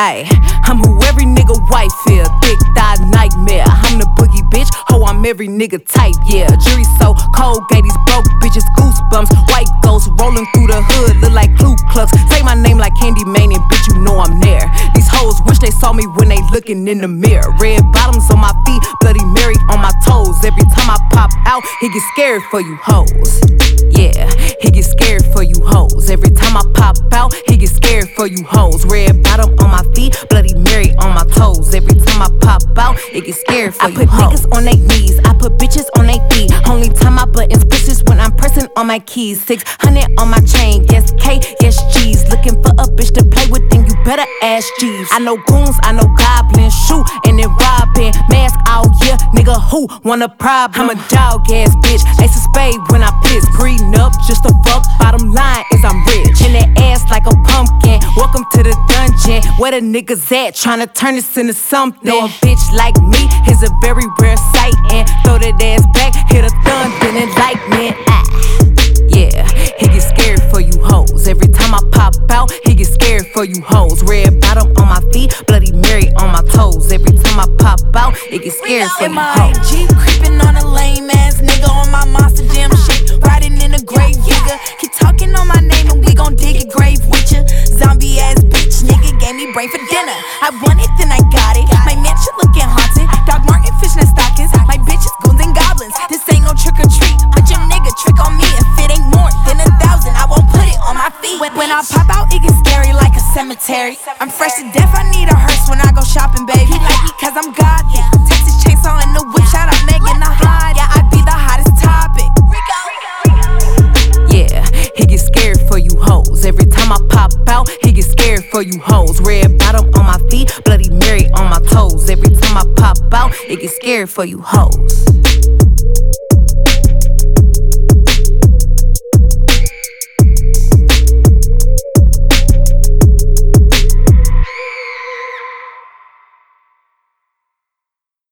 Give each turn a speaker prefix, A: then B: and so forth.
A: Ayy, I'm who every nigga white feel. Thick thigh nightmare. I'm the boogie bitch. Ho, I'm every nigga type. Yeah, jury so cold. Gave these broke bitches goosebumps. White ghosts rolling through the hood. Look like Ku Klux. Say my name like Candy Man and bitch, you know I'm there. These hoes wish they saw me when they looking in the mirror. Red bottoms on my feet. Bloody Mary on my toes. Every time I pop out, he get scared for you hoes. Yeah, he get scared for you hoes. Every time I pop out, he get scared for you hoes. Red bottom on my feet, Bloody Mary on my toes. Every time I pop out, it get scared for you. I you put hoes. niggas on their knees, I put bitches on their feet. Only time my buttons pushes when I'm pressing on my keys. 600 on my chain, yes K, yes G's. Looking for a bitch to play with, then you better ask G's. I know goons, I know goblins, shoot and then robbing. Mask out, yeah, nigga who want a problem? I'm a dog ass bitch, ace of spade when I piss. Breeding up just to fuck, bottom line is I'm rich. In that ass like a pumpkin, welcome to the dungeon. Where the niggas at, Trying to turn this into something. Know a bitch like me is a very rare sight, and throw that ass back, hit a thunder and lightning. Ah. Yeah, he get scared for you hoes. Every time I pop out, he get scared for you hoes. Red bottom on my feet, Bloody Mary on my toes. Every time I pop out, it get scared for you hoes.
B: Creeping on a lame then I got it. My mansion looking haunted. Doc Martens fishing stockings. My bitches goons and goblins. This ain't no trick or treat. But your nigga trick on me if it ain't more than a thousand. I won't put it on my feet. When, when I pop out, it gets scary like a cemetery. I'm fresh to death, I need a hearse when I go shopping, baby. He cause I'm godly. Texas chainsaw in the whip, shout out Megan the hot. Yeah, I be the hottest topic.
A: Yeah, he get scared for you hoes. Every time I pop out, he get scared for you hoes. Every time I pop out, it get scared for you hoes.